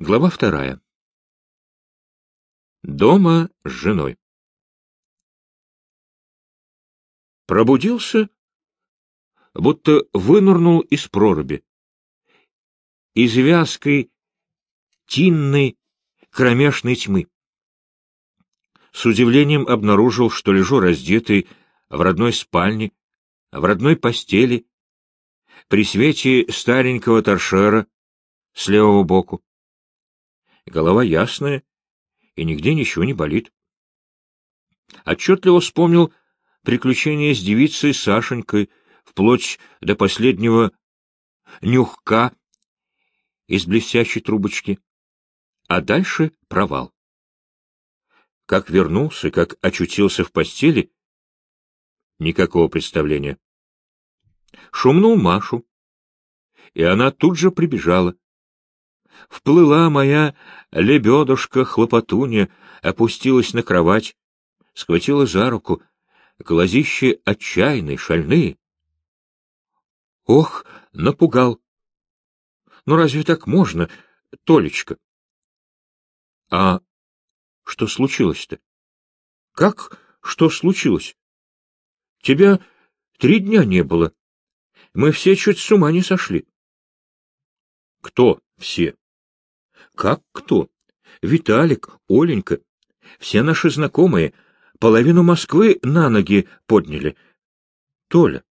Глава вторая. Дома с женой. Пробудился, будто вынырнул из проруби. Из вязкой, тинной, кромешной тьмы. С удивлением обнаружил, что лежу раздетый в родной спальне, в родной постели, при свете старенького торшера с левого боку голова ясная, и нигде ничего не болит. Отчетливо вспомнил приключения с девицей Сашенькой, вплоть до последнего нюхка из блестящей трубочки. А дальше провал. Как вернулся, как очутился в постели, никакого представления. Шумнул Машу, и она тут же прибежала. Вплыла моя лебедушка-хлопотунья, опустилась на кровать, схватила за руку, глазищи отчаянные, шальные. Ох, напугал! Ну разве так можно, Толечка? А что случилось-то? Как что случилось? Тебя три дня не было. Мы все чуть с ума не сошли. Кто все? Как кто? Виталик, Оленька, все наши знакомые, половину Москвы на ноги подняли. Толя.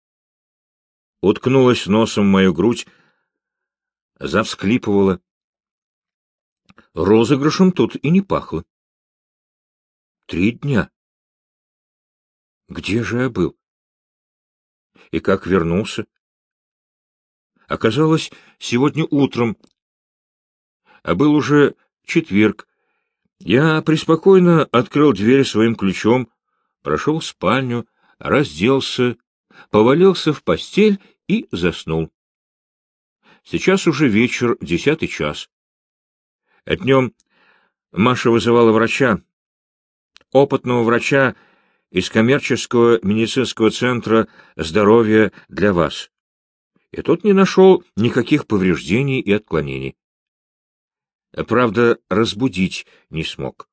Уткнулась носом в мою грудь, завсклипывала. Розыгрышем тут и не пахло. Три дня. Где же я был? И как вернулся? Оказалось, сегодня утром а был уже четверг. Я преспокойно открыл дверь своим ключом, прошел в спальню, разделся, повалился в постель и заснул. Сейчас уже вечер, десятый час. Днем Маша вызывала врача, опытного врача из коммерческого медицинского центра здоровья для вас. И тот не нашел никаких повреждений и отклонений. Правда, разбудить не смог.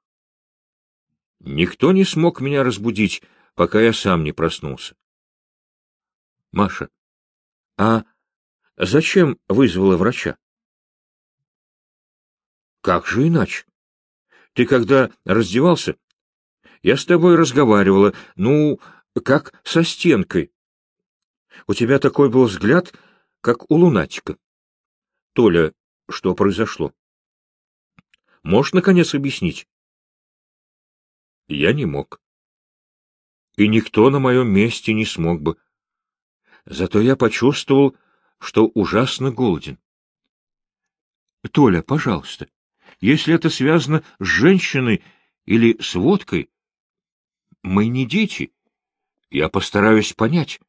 Никто не смог меня разбудить, пока я сам не проснулся. Маша, а зачем вызвала врача? Как же иначе? Ты когда раздевался, я с тобой разговаривала, ну, как со стенкой. У тебя такой был взгляд, как у лунатика. Толя, что произошло? Можешь, наконец, объяснить? Я не мог. И никто на моем месте не смог бы. Зато я почувствовал, что ужасно голоден. Толя, пожалуйста, если это связано с женщиной или с водкой, мы не дети. Я постараюсь понять.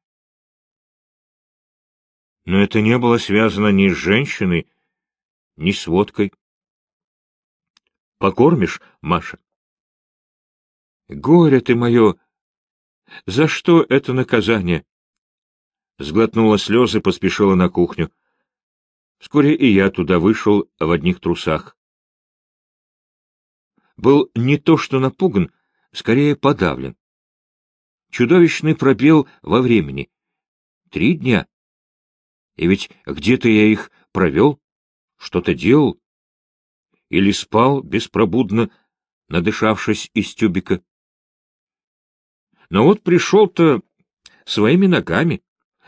Но это не было связано ни с женщиной, ни с водкой. Покормишь, Маша? Горе ты мое! За что это наказание? Сглотнула слезы, поспешила на кухню. Вскоре и я туда вышел в одних трусах. Был не то что напуган, скорее подавлен. Чудовищный пробел во времени. Три дня. И ведь где-то я их провел, что-то делал или спал беспробудно, надышавшись из тюбика. Но вот пришел-то своими ногами,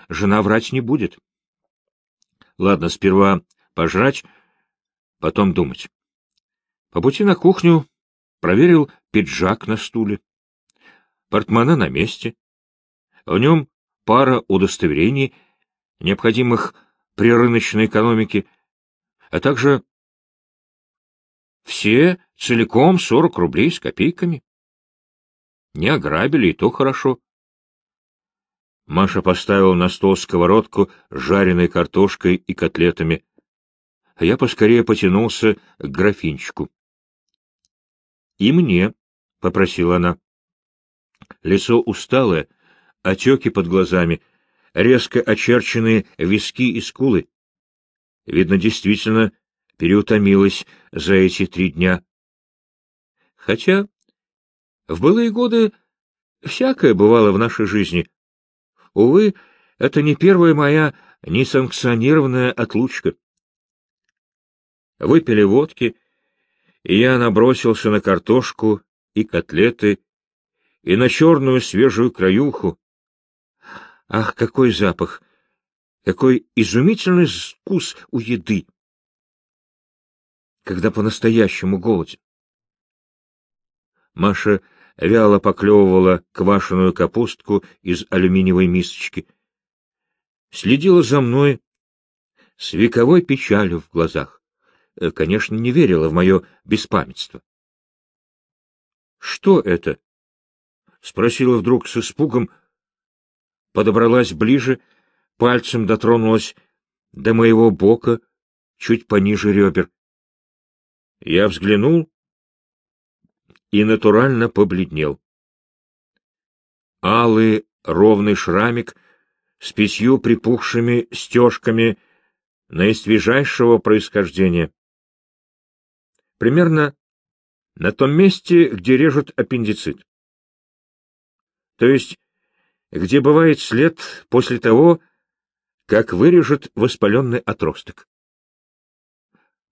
жена врать не будет. Ладно, сперва пожрать, потом думать. По пути на кухню проверил пиджак на стуле. Портмона на месте. В нем пара удостоверений, необходимых при рыночной экономике, а также все целиком сорок рублей с копейками. Не ограбили, и то хорошо. Маша поставила на стол сковородку с жареной картошкой и котлетами, а я поскорее потянулся к графинчику. — И мне, — попросила она. Лицо усталое, отеки под глазами, резко очерченные виски и скулы. Видно, действительно переутомилась за эти три дня. Хотя в былые годы всякое бывало в нашей жизни. Увы, это не первая моя несанкционированная отлучка. Выпили водки, и я набросился на картошку и котлеты, и на черную свежую краюху. Ах, какой запах! Какой изумительный вкус у еды! Когда по-настоящему голоден. Маша вяло поклевывала квашеную капустку из алюминиевой мисочки. Следила за мной с вековой печалью в глазах. Э, конечно, не верила в мое беспамятство. — Что это? — спросила вдруг с испугом, подобралась ближе, пальцем дотронулась до моего бока, чуть пониже ребер. Я взглянул и натурально побледнел. Алый ровный шрамик с пятью припухшими стежками наисвежайшего происхождения. Примерно на том месте, где режут аппендицит. То есть, где бывает след после того, как вырежут воспаленный отросток.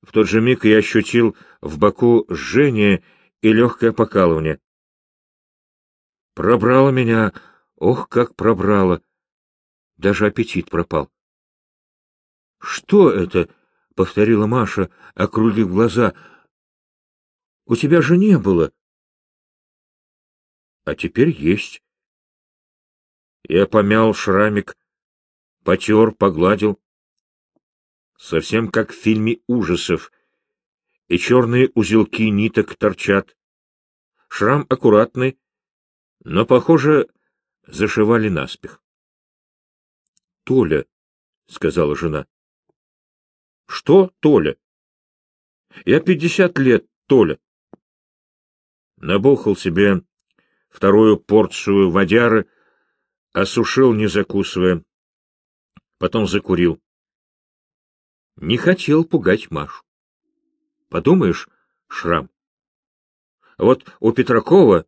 В тот же миг я ощутил в боку жжение и легкое покалывание. Пробрало меня, ох, как пробрало! Даже аппетит пропал. — Что это? — повторила Маша, округлив глаза. — У тебя же не было. — А теперь есть. Я помял шрамик, потер, погладил. Совсем как в фильме ужасов — и черные узелки ниток торчат. Шрам аккуратный, но, похоже, зашивали наспех. — Толя, — сказала жена. — Что, Толя? — Я пятьдесят лет, Толя. Набухал себе вторую порцию водяры, осушил, не закусывая. Потом закурил. Не хотел пугать Машу. Подумаешь, шрам. Вот у Петракова,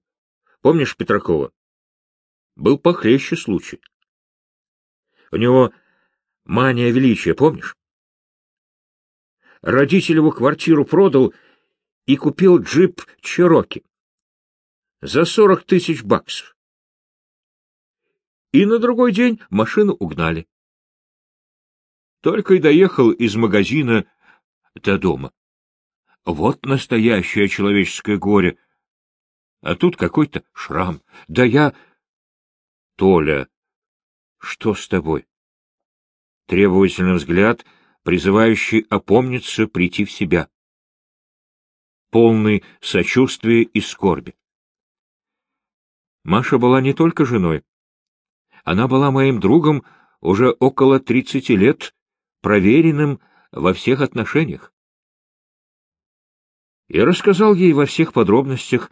помнишь Петракова? Был похлеще случай. У него мания величия, помнишь? Родитель его квартиру продал и купил джип Чероки за сорок тысяч баксов. И на другой день машину угнали. Только и доехал из магазина до дома. Вот настоящее человеческое горе. А тут какой-то шрам. Да я... Толя, что с тобой? Требовательный взгляд, призывающий опомниться, прийти в себя. Полный сочувствия и скорби. Маша была не только женой. Она была моим другом уже около тридцати лет, проверенным во всех отношениях. И рассказал ей во всех подробностях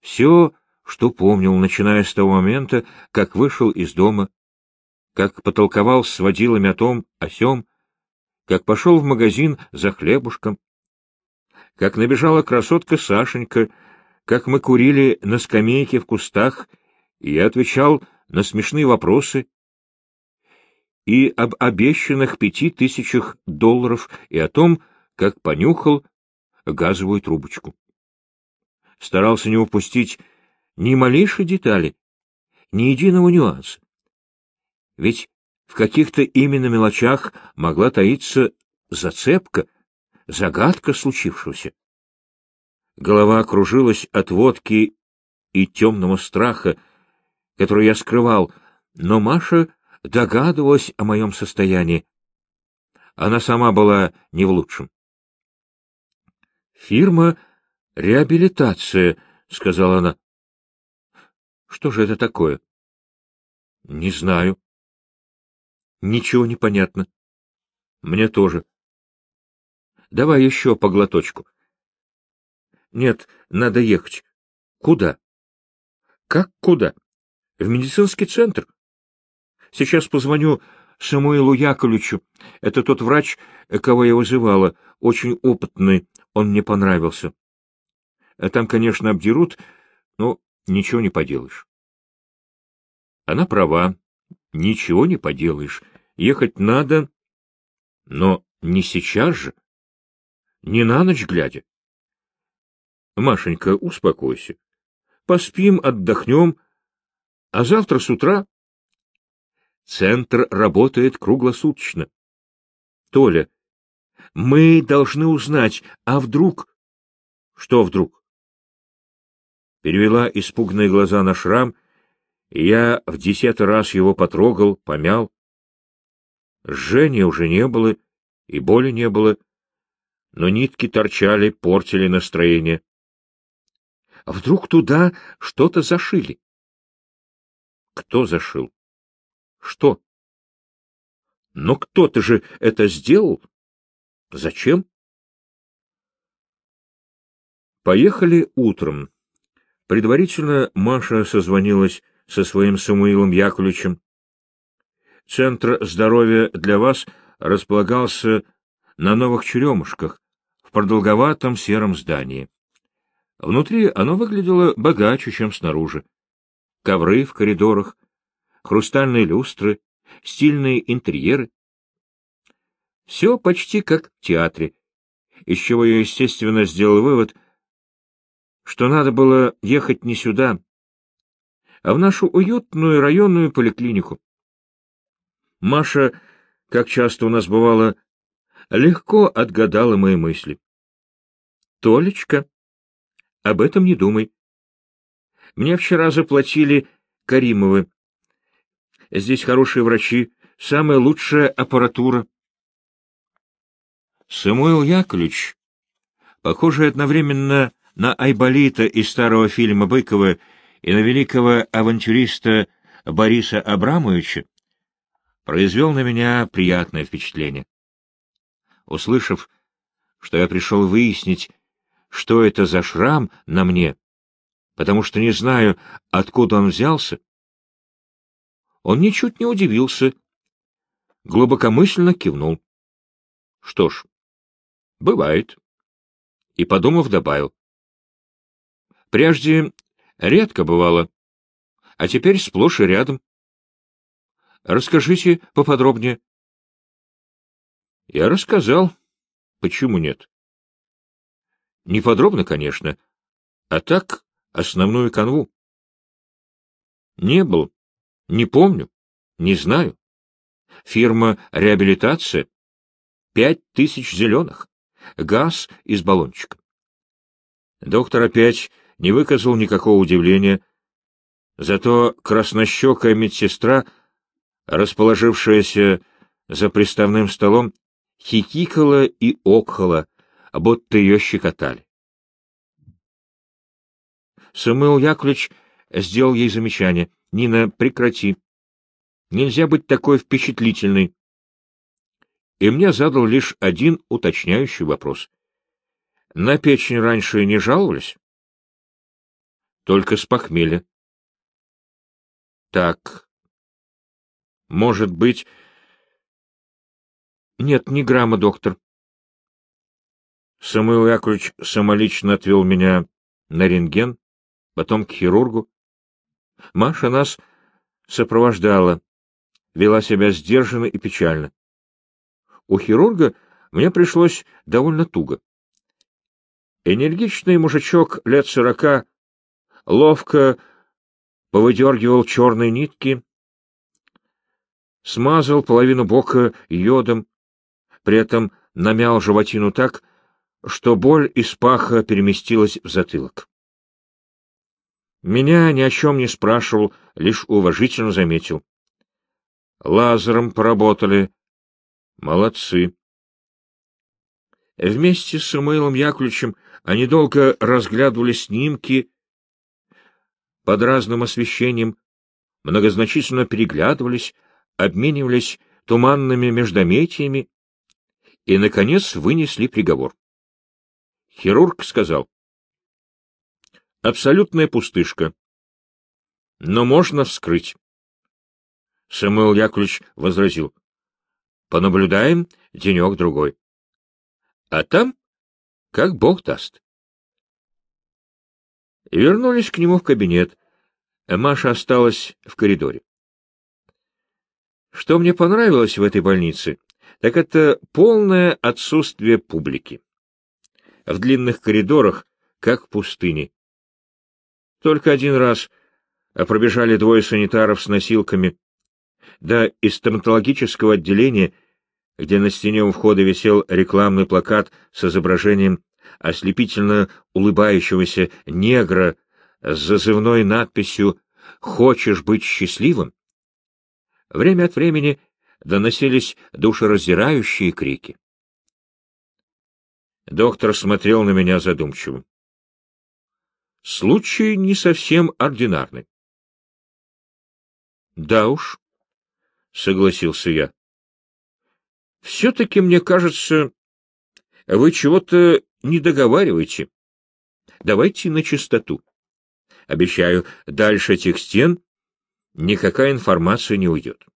все, что помнил, начиная с того момента, как вышел из дома, как потолковал с водилами о том, о сём, как пошел в магазин за хлебушком, как набежала красотка Сашенька, как мы курили на скамейке в кустах, и я отвечал на смешные вопросы, и об обещанных пяти тысячах долларов, и о том, как понюхал газовую трубочку. Старался не упустить ни малейшей детали, ни единого нюанса. Ведь в каких-то именно мелочах могла таиться зацепка, загадка случившегося. Голова кружилась от водки и темного страха, который я скрывал, но Маша догадывалась о моем состоянии. Она сама была не в лучшем. Фирма «Реабилитация», — сказала она. Что же это такое? Не знаю. Ничего не понятно. Мне тоже. Давай еще по глоточку. Нет, надо ехать. Куда? Как куда? В медицинский центр. Сейчас позвоню Самуилу Яковлевичу. Это тот врач, кого я вызывала, очень опытный, он мне понравился. Там, конечно, обдерут, но ничего не поделаешь. Она права, ничего не поделаешь. Ехать надо, но не сейчас же, не на ночь глядя. Машенька, успокойся. Поспим, отдохнем, а завтра с утра... Центр работает круглосуточно. Толя, мы должны узнать, а вдруг... Что вдруг? Перевела испуганные глаза на шрам, и я в десятый раз его потрогал, помял. Жжения уже не было, и боли не было, но нитки торчали, портили настроение. А вдруг туда что-то зашили? Кто зашил? Что? Но кто-то же это сделал. Зачем? Поехали утром. Предварительно Маша созвонилась со своим Самуилом Яковлевичем. Центр здоровья для вас располагался на новых черемушках в продолговатом сером здании. Внутри оно выглядело богаче, чем снаружи. Ковры в коридорах, хрустальные люстры, стильные интерьеры. Все почти как в театре, из чего я, естественно, сделал вывод, что надо было ехать не сюда, а в нашу уютную районную поликлинику. Маша, как часто у нас бывало, легко отгадала мои мысли. — Толечка, об этом не думай. Мне вчера заплатили Каримовы. Здесь хорошие врачи, самая лучшая аппаратура. Самуил Яковлевич, похожий одновременно на Айболита из старого фильма Быкова и на великого авантюриста Бориса Абрамовича, произвел на меня приятное впечатление. Услышав, что я пришел выяснить, что это за шрам на мне, потому что не знаю, откуда он взялся, он ничуть не удивился, глубокомысленно кивнул. Что ж, бывает. И, подумав, добавил. Прежде редко бывало, а теперь сплошь и рядом. Расскажите поподробнее. Я рассказал. Почему нет? Не подробно, конечно, а так основную канву. Не был, не помню, не знаю. Фирма «Реабилитация» — пять тысяч зеленых, газ из баллончика. Доктор опять не выказал никакого удивления, зато краснощекая медсестра, расположившаяся за приставным столом, хихикала и окхала, будто ее щекотали. Самуил Яковлевич сделал ей замечание. — Нина, прекрати. Нельзя быть такой впечатлительной. И мне задал лишь один уточняющий вопрос. На печень раньше не жаловались? Только с похмелья. Так. Может быть... Нет, ни грамма, доктор. Самуил Яковлевич самолично отвел меня на рентген, потом к хирургу. Маша нас сопровождала, вела себя сдержанно и печально. У хирурга мне пришлось довольно туго. Энергичный мужичок лет сорока ловко повыдергивал черные нитки, смазал половину бока йодом, при этом намял животину так, что боль из паха переместилась в затылок. Меня ни о чем не спрашивал, лишь уважительно заметил. Лазером поработали. Молодцы. Вместе с Самуилом Яковлевичем они долго разглядывали снимки под разным освещением, многозначительно переглядывались, обменивались туманными междометиями и, наконец, вынесли приговор. Хирург сказал. Абсолютная пустышка. Но можно вскрыть. Самуил Яковлевич возразил. Понаблюдаем денек-другой. А там, как бог даст. Вернулись к нему в кабинет. Маша осталась в коридоре. Что мне понравилось в этой больнице, так это полное отсутствие публики. В длинных коридорах, как в пустыне. Только один раз пробежали двое санитаров с носилками, да из стоматологического отделения, где на стене у входа висел рекламный плакат с изображением ослепительно улыбающегося негра с зазывной надписью «Хочешь быть счастливым?» Время от времени доносились душераздирающие крики. Доктор смотрел на меня задумчиво. Случай не совсем ординарный. — Да уж, — согласился я. — Все-таки, мне кажется, вы чего-то не договариваете. Давайте на чистоту. Обещаю, дальше этих стен никакая информация не уйдет.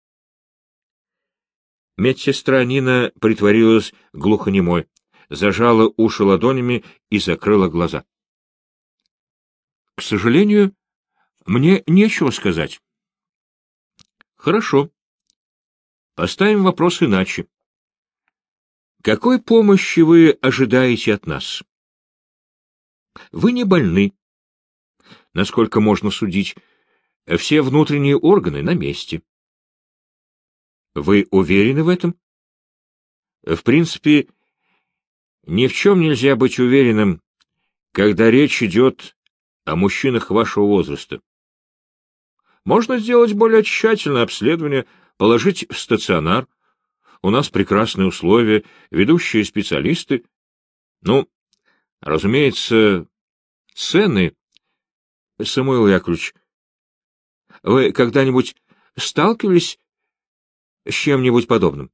Медсестра Нина притворилась глухонемой, зажала уши ладонями и закрыла глаза. — К сожалению, мне нечего сказать. — Хорошо. Поставим вопрос иначе. Какой помощи вы ожидаете от нас? Вы не больны. Насколько можно судить, все внутренние органы на месте. Вы уверены в этом? В принципе, ни в чем нельзя быть уверенным, когда речь идет о мужчинах вашего возраста. Можно сделать более тщательное обследование, положить в стационар. У нас прекрасные условия, ведущие специалисты. Ну, разумеется, цены... Самуил Яковлевич, вы когда-нибудь сталкивались с чем-нибудь подобным?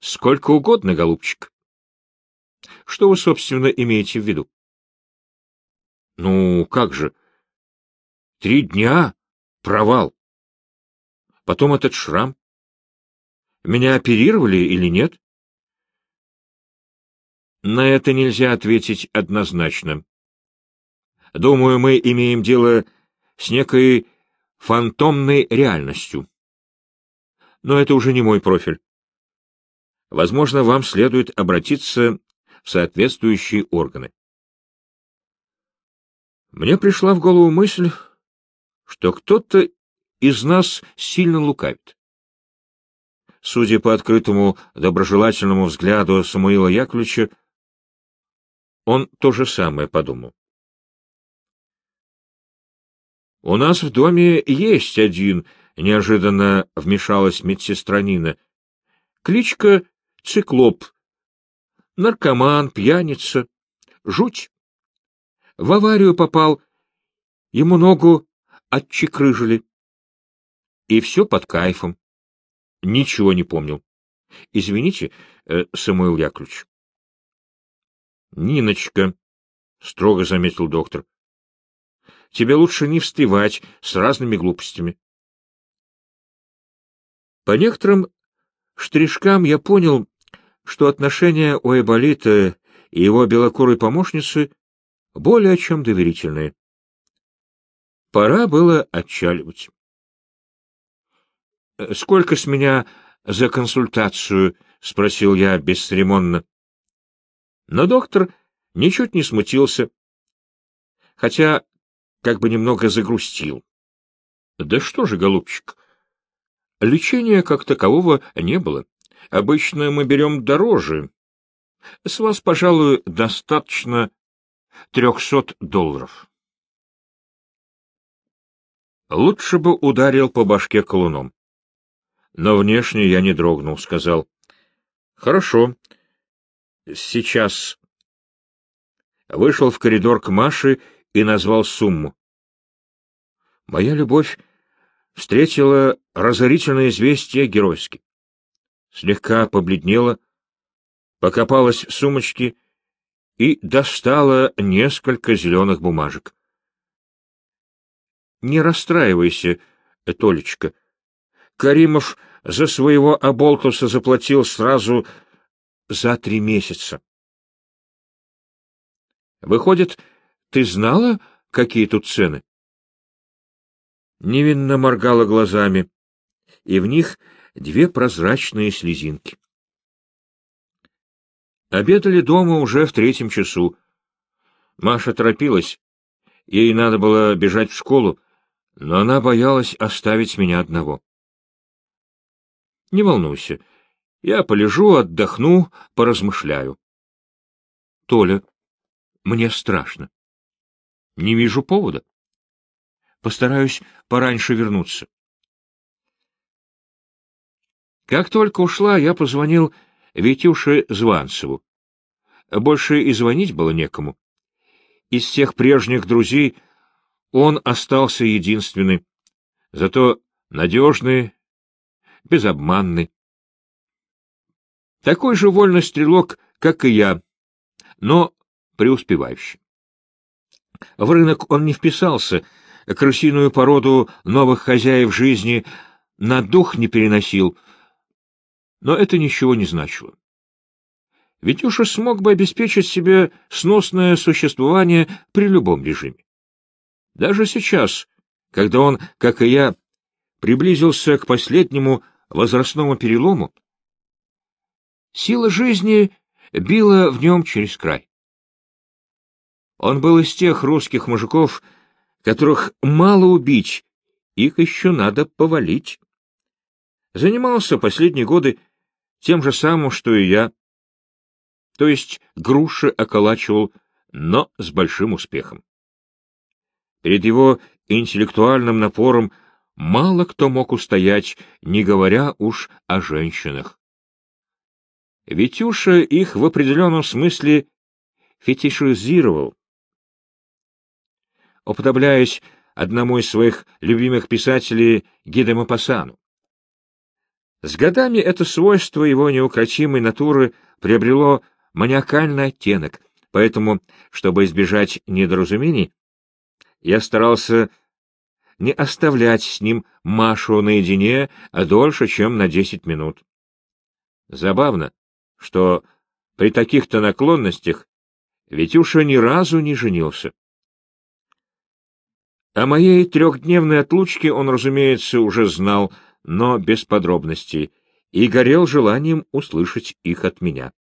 Сколько угодно, голубчик. Что вы, собственно, имеете в виду? Ну, как же? Три дня — провал. Потом этот шрам. Меня оперировали или нет? На это нельзя ответить однозначно. Думаю, мы имеем дело с некой фантомной реальностью. Но это уже не мой профиль. Возможно, вам следует обратиться в соответствующие органы. Мне пришла в голову мысль, что кто-то из нас сильно лукавит. Судя по открытому доброжелательному взгляду Самуила Яковлевича, он то же самое подумал. — У нас в доме есть один, — неожиданно вмешалась медсестра Нина. — Кличка Циклоп. Наркоман, пьяница. Жуть. В аварию попал, ему ногу отчекрыжили. И все под кайфом. Ничего не помнил. Извините, э, Самуил Яковлевич. — Ниночка, — строго заметил доктор, тебе лучше не встревать с разными глупостями. По некоторым штришкам я понял, что отношения у Эболита и его белокурой помощницы более чем доверительные. Пора было отчаливать. — Сколько с меня за консультацию? — спросил я бесцеремонно. Но доктор ничуть не смутился, хотя как бы немного загрустил. — Да что же, голубчик, лечения как такового не было. Обычно мы берем дороже. С вас, пожалуй, достаточно трехсот долларов. Лучше бы ударил по башке колуном. Но внешне я не дрогнул, сказал. — Хорошо. Сейчас. Вышел в коридор к Маше и назвал сумму. Моя любовь встретила разорительное известие геройски. Слегка побледнела, покопалась в сумочке и достала несколько зеленых бумажек. — Не расстраивайся, Толечка. Каримов за своего оболтуса заплатил сразу за три месяца. Выходит, ты знала, какие тут цены? Невинно моргала глазами, и в них две прозрачные слезинки. Обедали дома уже в третьем часу. Маша торопилась. Ей надо было бежать в школу, но она боялась оставить меня одного. — Не волнуйся, я полежу, отдохну, поразмышляю. — Толя, мне страшно. Не вижу повода. Постараюсь пораньше вернуться. Как только ушла, я позвонил Витюше Званцеву. Больше и звонить было некому. Из всех прежних друзей он остался единственный, зато надежный, безобманный. Такой же вольный стрелок, как и я, но преуспевающий. В рынок он не вписался, крысиную породу новых хозяев жизни на дух не переносил, но это ничего не значило. Витюша смог бы обеспечить себе сносное существование при любом режиме. Даже сейчас, когда он, как и я, приблизился к последнему возрастному перелому, сила жизни била в нем через край. Он был из тех русских мужиков, которых мало убить, их еще надо повалить. Занимался последние годы тем же самым, что и я, то есть груши околачивал, но с большим успехом. Перед его интеллектуальным напором мало кто мог устоять, не говоря уж о женщинах. Витюша их в определенном смысле фетишизировал. Уподобляясь одному из своих любимых писателей Гиде Мапассану. С годами это свойство его неукротимой натуры приобрело маниакальный оттенок, поэтому, чтобы избежать недоразумений, я старался не оставлять с ним Машу наедине а дольше, чем на десять минут. Забавно, что при таких-то наклонностях Витюша ни разу не женился. О моей трехдневной отлучке он, разумеется, уже знал, но без подробностей, и горел желанием услышать их от меня.